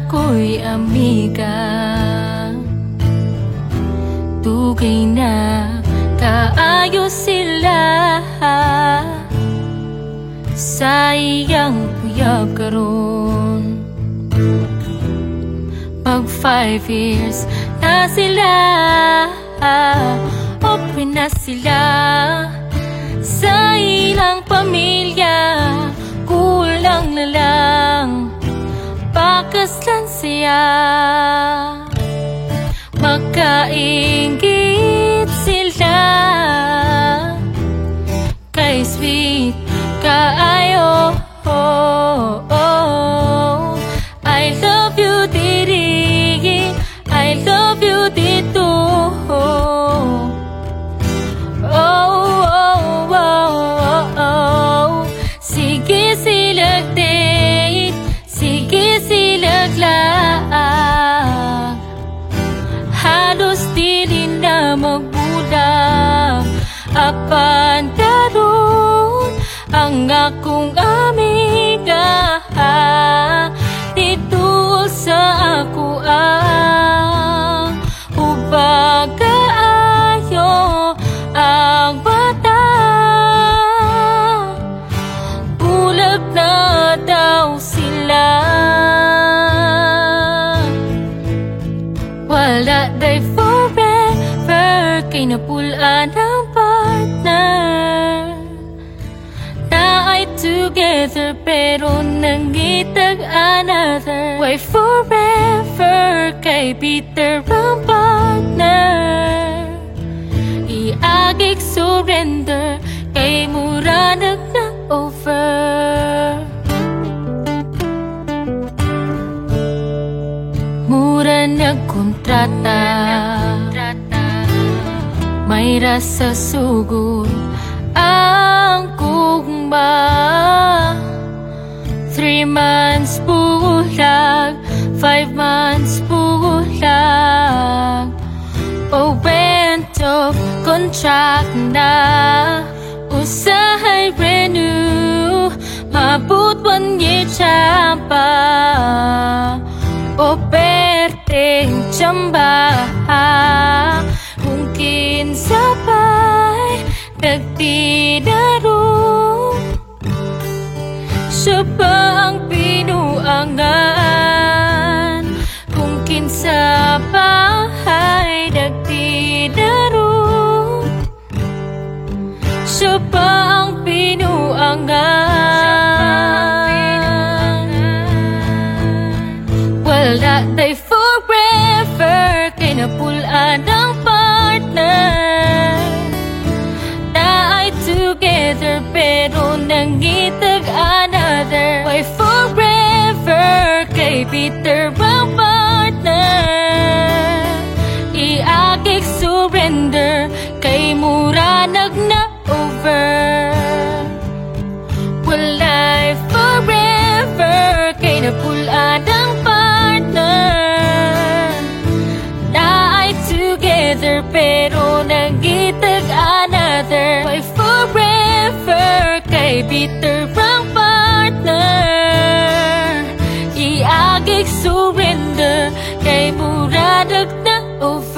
mo'y amiga. Tugay na kaayos sila Sa iyang uyab karon. Mag five years na sila Open na sila Sa ilang pamilya Bakas lang siya Makaingit sila. Kay sweet kaayo. Oh, oh. I love you diri I love you dito alustilin na magulang Apantaron ang akong amin day forever Kay napulaan ang partner. Na ay together Pero nangitag another. Why forever Kay bitter ang partner? Iagig surrender Kay mura na over Mura nagkontrata May rasa sugod Ang kugma Three months bulag Five months bulag O went of contract na. Usahay renew Mabut one year champa O perteng chamba kinsa pa'y nagtinaro. Siya pa ang pinuangan? Kung kinsa pa'y nagtinaro. Siya pa ang pinuangan? Wala day forever Kay napulaan ang Ay together another. Why forever bitter bitter wrong partner. Iagig surrender Kay muradag na over